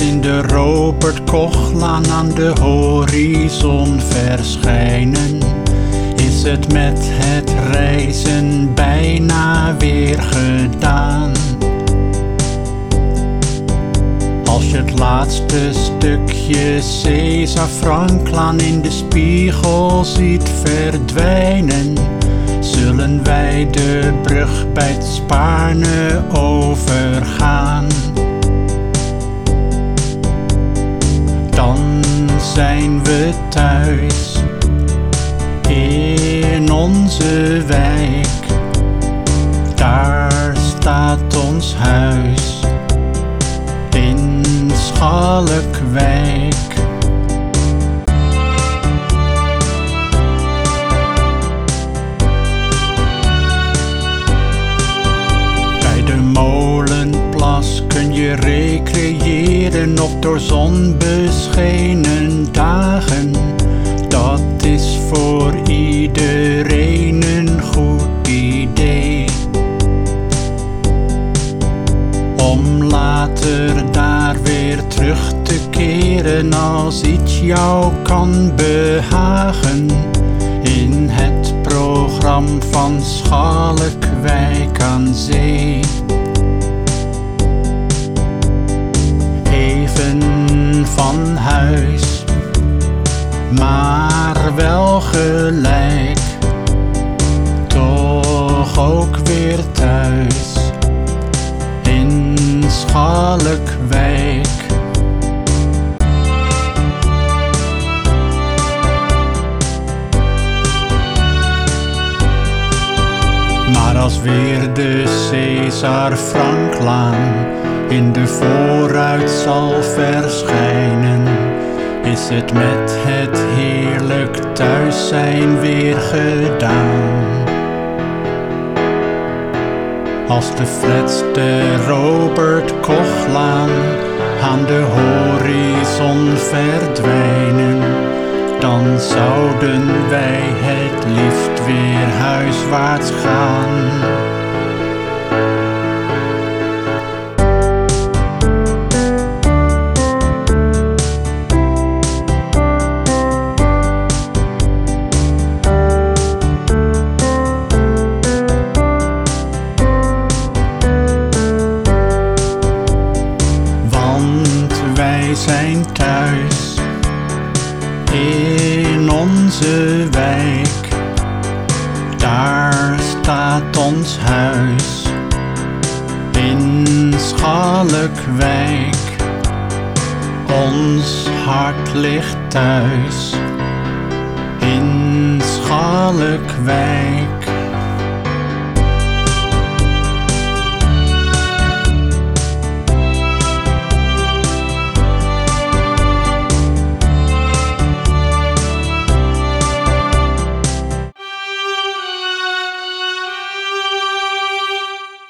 in de Robert Kochlaan aan de horizon verschijnen, is het met het reizen bijna weer gedaan. Als je het laatste stukje Cesar Franklaan in de spiegel ziet verdwijnen, zullen wij de brug bij het Spaarne overgaan. Dan zijn we thuis in onze wijk. Daar staat ons huis in Schalkwijk. Bij de molenplas kun je recreëren op door zon beschenen dagen. Dat is voor iedereen een goed idee. Om later daar weer terug te keren als iets jou kan behagen. In het programma van Schalkwijk aan Zee. Maar wel gelijk. Toch ook weer thuis in Schalkwijk. Maar als weer de Cesar Franklaan in de vooruit zal verschijnen, is het met het heerlijk thuis zijn weer gedaan. Als de flats de Robert Kochlaan aan de horizon verdwijnen, dan zouden wij het liefst weer huiswaarts gaan. Wij zijn thuis in onze wijk. Daar staat ons huis in Schalkwijk. Ons hart ligt thuis in Schalkwijk.